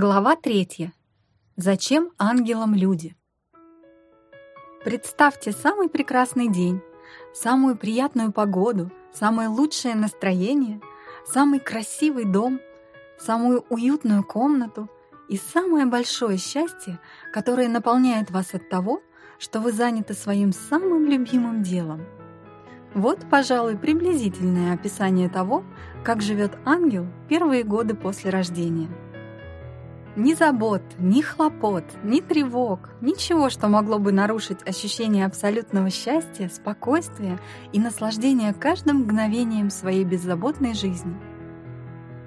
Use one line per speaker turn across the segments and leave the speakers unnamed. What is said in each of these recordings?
Глава третья. Зачем ангелам люди? Представьте самый прекрасный день, самую приятную погоду, самое лучшее настроение, самый красивый дом, самую уютную комнату и самое большое счастье, которое наполняет вас от того, что вы заняты своим самым любимым делом. Вот, пожалуй, приблизительное описание того, как живет ангел первые годы после рождения. Ни забот, ни хлопот, ни тревог, ничего, что могло бы нарушить ощущение абсолютного счастья, спокойствия и наслаждения каждым мгновением своей беззаботной жизни.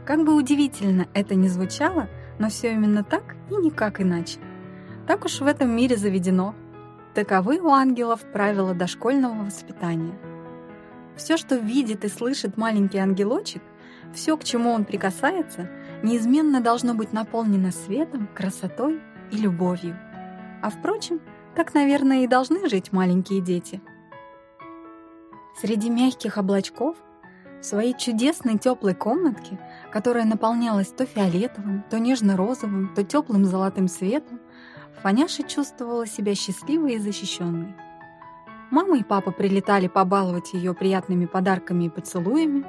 Как бы удивительно это ни звучало, но все именно так и никак иначе. Так уж в этом мире заведено. Таковы у ангелов правила дошкольного воспитания. Все, что видит и слышит маленький ангелочек, все, к чему он прикасается, неизменно должно быть наполнено светом, красотой и любовью. А впрочем, так, наверное, и должны жить маленькие дети. Среди мягких облачков, в своей чудесной теплой комнатке, которая наполнялась то фиолетовым, то нежно-розовым, то теплым золотым светом, Фаняша чувствовала себя счастливой и защищенной. Мама и папа прилетали побаловать ее приятными подарками и поцелуями,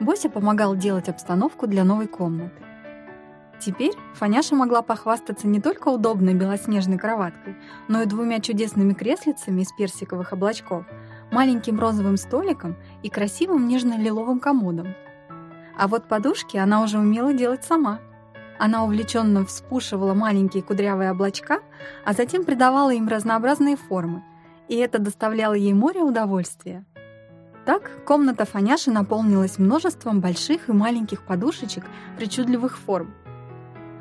Бося помогал делать обстановку для новой комнаты. Теперь Фаняша могла похвастаться не только удобной белоснежной кроваткой, но и двумя чудесными креслицами из персиковых облачков, маленьким розовым столиком и красивым нежно-лиловым комодом. А вот подушки она уже умела делать сама. Она увлеченно вспушивала маленькие кудрявые облачка, а затем придавала им разнообразные формы, и это доставляло ей море удовольствия. Так комната Фаняши наполнилась множеством больших и маленьких подушечек причудливых форм.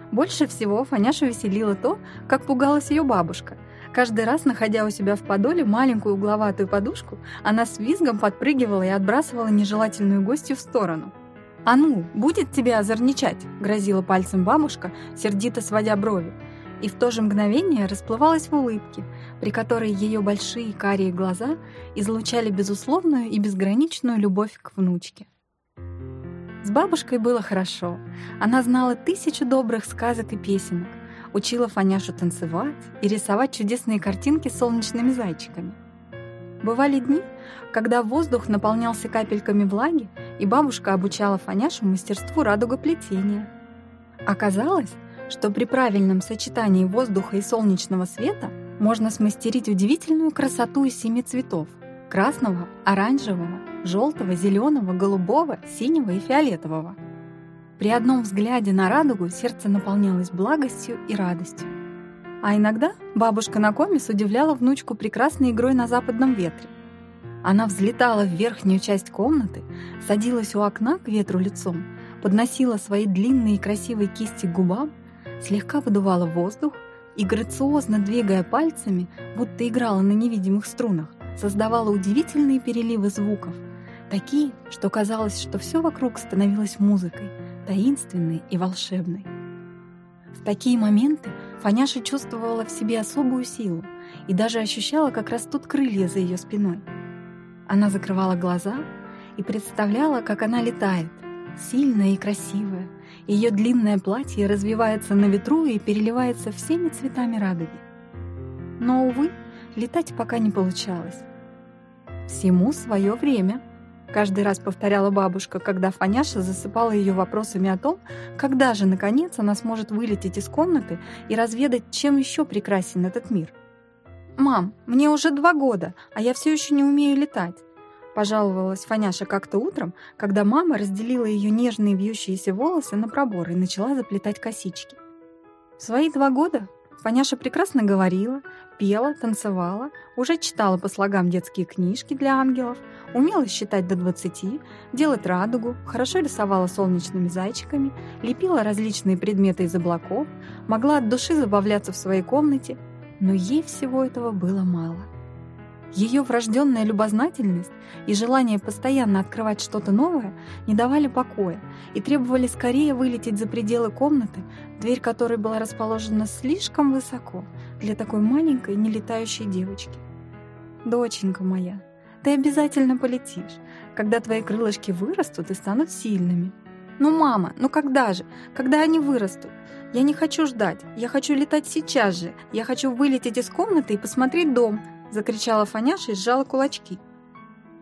Больше всего Фаняшу веселило то, как пугалась ее бабушка. Каждый раз, находя у себя в подоле маленькую угловатую подушку, она с визгом подпрыгивала и отбрасывала нежелательную гостью в сторону. «А ну, будет тебя озорничать!» — грозила пальцем бабушка, сердито сводя брови и в то же мгновение расплывалась в улыбке, при которой ее большие карие глаза излучали безусловную и безграничную любовь к внучке. С бабушкой было хорошо. Она знала тысячу добрых сказок и песенок, учила Фаняшу танцевать и рисовать чудесные картинки с солнечными зайчиками. Бывали дни, когда воздух наполнялся капельками влаги, и бабушка обучала Фаняшу мастерству радугоплетения. Оказалось, что при правильном сочетании воздуха и солнечного света можно смастерить удивительную красоту из семи цветов – красного, оранжевого, желтого, зеленого, голубого, синего и фиолетового. При одном взгляде на радугу сердце наполнялось благостью и радостью. А иногда бабушка Накомис удивляла внучку прекрасной игрой на западном ветре. Она взлетала в верхнюю часть комнаты, садилась у окна к ветру лицом, подносила свои длинные красивые кисти к губам слегка выдувала воздух и, грациозно двигая пальцами, будто играла на невидимых струнах, создавала удивительные переливы звуков, такие, что казалось, что все вокруг становилось музыкой, таинственной и волшебной. В такие моменты Фаняша чувствовала в себе особую силу и даже ощущала, как растут крылья за ее спиной. Она закрывала глаза и представляла, как она летает, сильная и красивая, ее длинное платье развивается на ветру и переливается всеми цветами радуги. Но, увы, летать пока не получалось. «Всему свое время», — каждый раз повторяла бабушка, когда Фаняша засыпала ее вопросами о том, когда же, наконец, она сможет вылететь из комнаты и разведать, чем еще прекрасен этот мир. «Мам, мне уже два года, а я все еще не умею летать. Пожаловалась Фаняша как-то утром, когда мама разделила ее нежные вьющиеся волосы на пробор и начала заплетать косички. В свои два года Фаняша прекрасно говорила, пела, танцевала, уже читала по слогам детские книжки для ангелов, умела считать до 20, делать радугу, хорошо рисовала солнечными зайчиками, лепила различные предметы из облаков, могла от души забавляться в своей комнате, но ей всего этого было мало. Ее врожденная любознательность и желание постоянно открывать что-то новое не давали покоя и требовали скорее вылететь за пределы комнаты, дверь которой была расположена слишком высоко для такой маленькой нелетающей девочки. «Доченька моя, ты обязательно полетишь, когда твои крылышки вырастут и станут сильными», «Ну, мама, ну когда же? Когда они вырастут? Я не хочу ждать. Я хочу летать сейчас же. Я хочу вылететь из комнаты и посмотреть дом!» Закричала Фаняша и сжала кулачки.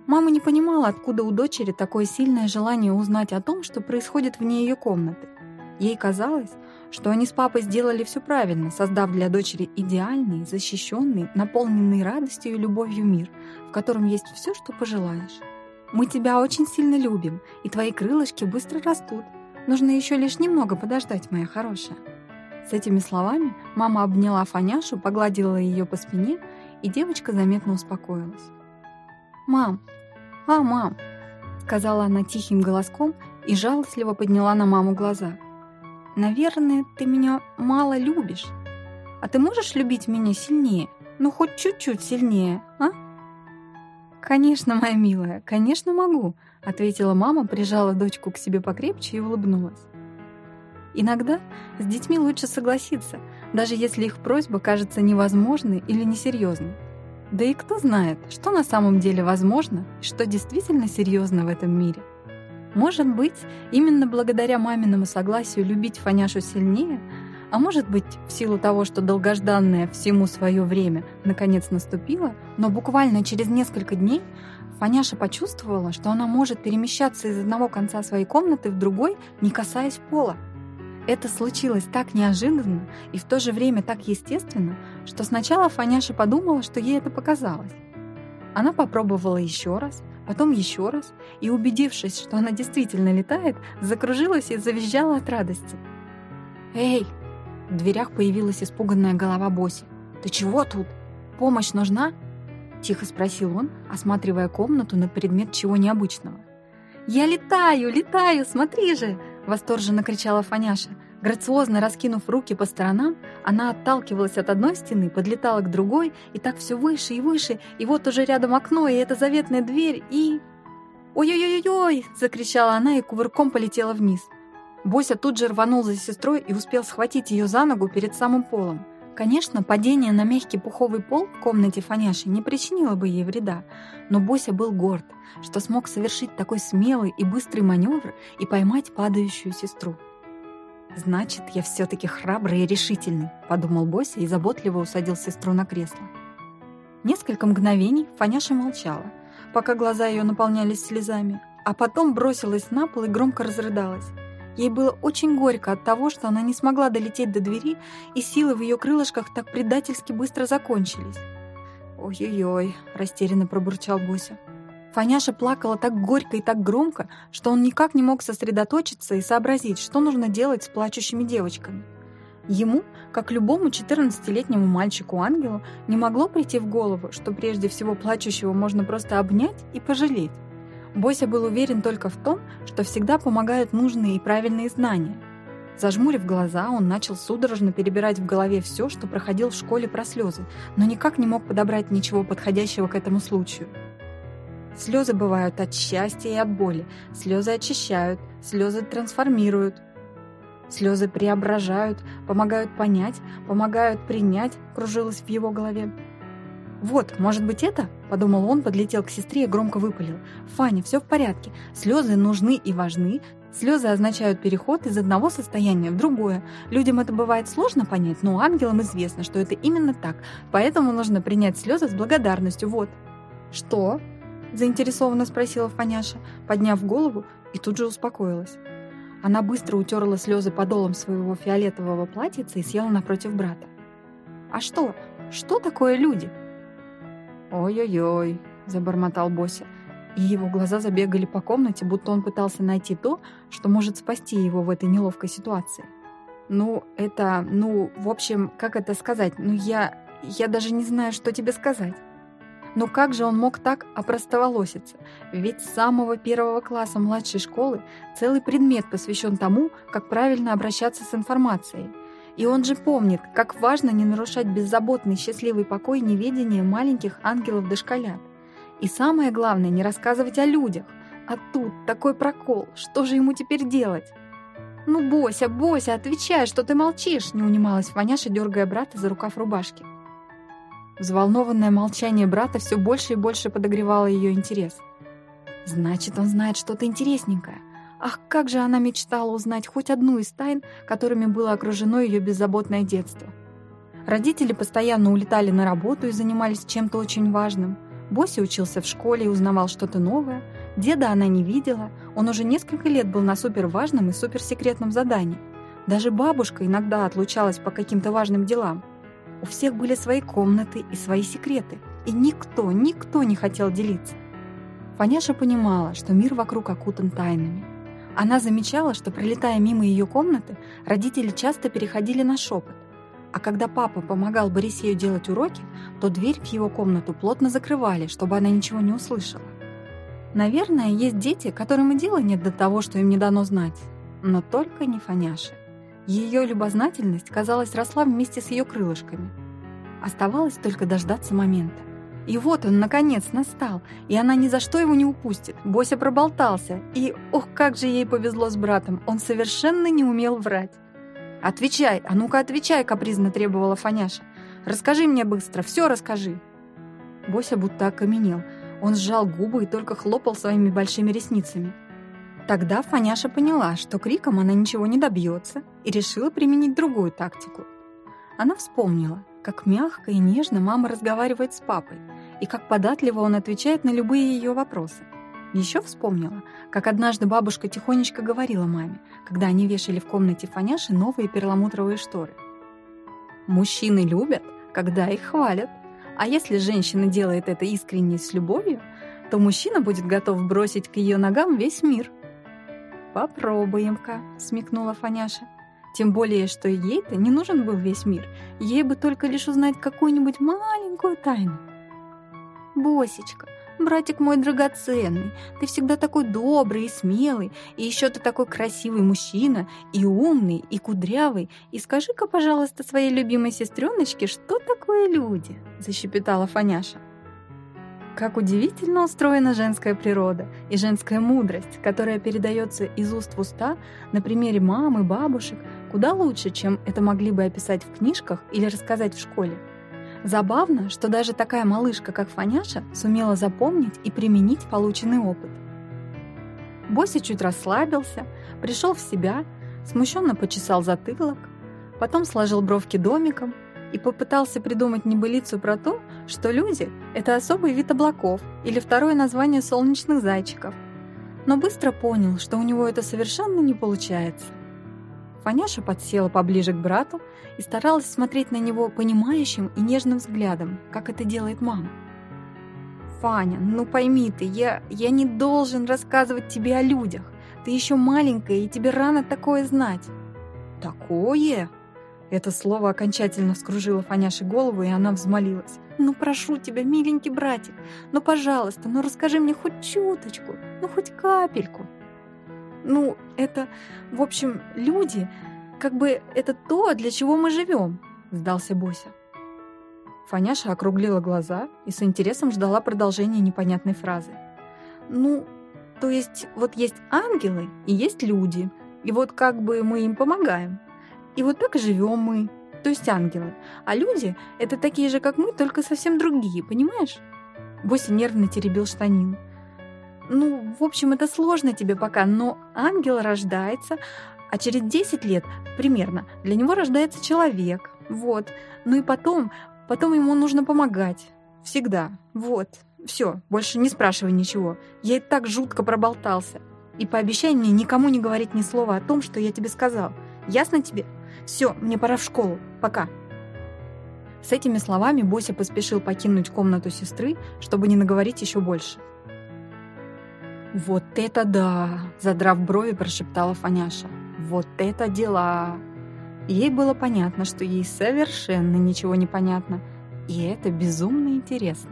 Мама не понимала, откуда у дочери такое сильное желание узнать о том, что происходит вне ее комнаты. Ей казалось, что они с папой сделали все правильно, создав для дочери идеальный, защищенный, наполненный радостью и любовью мир, в котором есть все, что пожелаешь. «Мы тебя очень сильно любим, и твои крылышки быстро растут. Нужно еще лишь немного подождать, моя хорошая». С этими словами мама обняла Фаняшу, погладила ее по спине, и девочка заметно успокоилась. «Мам, а, мам!» — сказала она тихим голоском и жалостливо подняла на маму глаза. «Наверное, ты меня мало любишь. А ты можешь любить меня сильнее? Ну, хоть чуть-чуть сильнее, а?» «Конечно, моя милая, конечно могу», — ответила мама, прижала дочку к себе покрепче и улыбнулась. Иногда с детьми лучше согласиться, даже если их просьба кажется невозможной или несерьезной. Да и кто знает, что на самом деле возможно и что действительно серьезно в этом мире. Может быть, именно благодаря маминому согласию любить Фаняшу сильнее, а может быть, в силу того, что долгожданное всему свое время наконец наступило, но буквально через несколько дней Фаняша почувствовала, что она может перемещаться из одного конца своей комнаты в другой, не касаясь пола. Это случилось так неожиданно и в то же время так естественно, что сначала Фаняша подумала, что ей это показалось. Она попробовала еще раз, потом еще раз, и, убедившись, что она действительно летает, закружилась и завизжала от радости. «Эй!» В дверях появилась испуганная голова Боси. «Ты чего тут? Помощь нужна?» Тихо спросил он, осматривая комнату на предмет чего необычного. «Я летаю, летаю, смотри же!» Восторженно кричала Фаняша. Грациозно раскинув руки по сторонам, она отталкивалась от одной стены, подлетала к другой, и так все выше и выше, и вот уже рядом окно, и эта заветная дверь, и... «Ой-ой-ой-ой!» — закричала она и кувырком полетела вниз. Бося тут же рванул за сестрой и успел схватить ее за ногу перед самым полом. Конечно, падение на мягкий пуховый пол в комнате Фаняши не причинило бы ей вреда, но Бося был горд, что смог совершить такой смелый и быстрый маневр и поймать падающую сестру. «Значит, я все-таки храбрый и решительный», — подумал Бося и заботливо усадил сестру на кресло. Несколько мгновений Фаняша молчала, пока глаза ее наполнялись слезами, а потом бросилась на пол и громко разрыдалась. Ей было очень горько от того, что она не смогла долететь до двери, и силы в ее крылышках так предательски быстро закончились. «Ой-ой-ой», — растерянно пробурчал Бося. Фаняша плакала так горько и так громко, что он никак не мог сосредоточиться и сообразить, что нужно делать с плачущими девочками. Ему, как любому 14-летнему мальчику-ангелу, не могло прийти в голову, что прежде всего плачущего можно просто обнять и пожалеть. Бося был уверен только в том, что всегда помогают нужные и правильные знания. Зажмурив глаза, он начал судорожно перебирать в голове все, что проходил в школе про слезы, но никак не мог подобрать ничего подходящего к этому случаю. Слезы бывают от счастья и от боли, слезы очищают, слезы трансформируют, слезы преображают, помогают понять, помогают принять, кружилось в его голове. «Вот, может быть, это?» – подумал он, подлетел к сестре и громко выпалил. «Фаня, все в порядке. Слезы нужны и важны. Слезы означают переход из одного состояния в другое. Людям это бывает сложно понять, но ангелам известно, что это именно так. Поэтому нужно принять слезы с благодарностью. Вот». «Что?» – заинтересованно спросила Фаняша, подняв голову и тут же успокоилась. Она быстро утерла слезы подолом своего фиолетового платьица и села напротив брата. «А что? Что такое люди?» «Ой-ой-ой», — забормотал Бося, и его глаза забегали по комнате, будто он пытался найти то, что может спасти его в этой неловкой ситуации. «Ну, это... ну, в общем, как это сказать? Ну, я... я даже не знаю, что тебе сказать». Но как же он мог так опростоволоситься? Ведь с самого первого класса младшей школы целый предмет посвящен тому, как правильно обращаться с информацией – и он же помнит, как важно не нарушать беззаботный счастливый покой неведения маленьких ангелов-дошколят. И самое главное, не рассказывать о людях. А тут такой прокол, что же ему теперь делать? «Ну, Бося, Бося, отвечай, что ты молчишь!» не унималась Ваняша, дергая брата за рукав рубашки. Взволнованное молчание брата все больше и больше подогревало ее интерес. «Значит, он знает что-то интересненькое. Ах, как же она мечтала узнать хоть одну из тайн, которыми было окружено ее беззаботное детство. Родители постоянно улетали на работу и занимались чем-то очень важным. Боси учился в школе и узнавал что-то новое. Деда она не видела, он уже несколько лет был на суперважном и суперсекретном задании. Даже бабушка иногда отлучалась по каким-то важным делам. У всех были свои комнаты и свои секреты, и никто, никто не хотел делиться. Фаняша понимала, что мир вокруг окутан тайнами. Она замечала, что, пролетая мимо ее комнаты, родители часто переходили на шепот, а когда папа помогал Борисею делать уроки, то дверь в его комнату плотно закрывали, чтобы она ничего не услышала. Наверное, есть дети, которым и дела нет до того, что им не дано знать. Но только не Фаняша. Ее любознательность, казалось, росла вместе с ее крылышками. Оставалось только дождаться момента. И вот он, наконец, настал, и она ни за что его не упустит. Бося проболтался, и, ох, как же ей повезло с братом, он совершенно не умел врать. «Отвечай, а ну-ка отвечай!» — капризно требовала Фаняша. «Расскажи мне быстро, все расскажи!» Бося будто окаменел. Он сжал губы и только хлопал своими большими ресницами. Тогда Фаняша поняла, что криком она ничего не добьется, и решила применить другую тактику. Она вспомнила, как мягко и нежно мама разговаривает с папой, и как податливо он отвечает на любые ее вопросы. Еще вспомнила, как однажды бабушка тихонечко говорила маме, когда они вешали в комнате Фаняши новые перламутровые шторы. «Мужчины любят, когда их хвалят, а если женщина делает это искренне с любовью, то мужчина будет готов бросить к ее ногам весь мир». «Попробуем-ка», — смекнула Фаняша. Тем более, что ей-то не нужен был весь мир, ей бы только лишь узнать какую-нибудь маленькую тайну. «Босечка, Братик мой драгоценный, ты всегда такой добрый и смелый, и еще ты такой красивый мужчина, и умный, и кудрявый. И скажи-ка, пожалуйста, своей любимой сестреночке, что такое люди?» – защепетала Фаняша. Как удивительно устроена женская природа и женская мудрость, которая передается из уст в уста на примере мамы, бабушек, куда лучше, чем это могли бы описать в книжках или рассказать в школе. Забавно, что даже такая малышка, как Фаняша, сумела запомнить и применить полученный опыт. Боси чуть расслабился, пришел в себя, смущенно почесал затылок, потом сложил бровки домиком и попытался придумать небылицу про то, что люди — это особый вид облаков или второе название солнечных зайчиков. Но быстро понял, что у него это совершенно не получается. Фаняша подсела поближе к брату и старалась смотреть на него понимающим и нежным взглядом, как это делает мама. «Фаня, ну пойми ты, я, я не должен рассказывать тебе о людях. Ты еще маленькая, и тебе рано такое знать». «Такое?» Это слово окончательно вскружило Фаняше голову, и она взмолилась. «Ну, прошу тебя, миленький братик, ну, пожалуйста, ну расскажи мне хоть чуточку, ну, хоть капельку». Ну, это, в общем, люди, как бы это то, для чего мы живем, сдался Бося. Фаняша округлила глаза и с интересом ждала продолжения непонятной фразы. Ну, то есть вот есть ангелы и есть люди, и вот как бы мы им помогаем. И вот так и живем мы, то есть ангелы. А люди — это такие же, как мы, только совсем другие, понимаешь? Бося нервно теребил штанину. Ну, в общем, это сложно тебе пока, но ангел рождается, а через 10 лет примерно для него рождается человек. Вот. Ну и потом, потом ему нужно помогать. Всегда. Вот. Все, больше не спрашивай ничего. Я и так жутко проболтался. И пообещай мне никому не говорить ни слова о том, что я тебе сказал. Ясно тебе? Все, мне пора в школу. Пока. С этими словами Бося поспешил покинуть комнату сестры, чтобы не наговорить еще больше. «Вот это да!» – задрав брови, прошептала Фаняша. «Вот это дела!» Ей было понятно, что ей совершенно ничего не понятно, и это безумно интересно.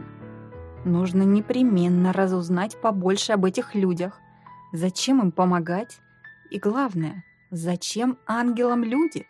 Нужно непременно разузнать побольше об этих людях. Зачем им помогать? И главное, зачем ангелам люди?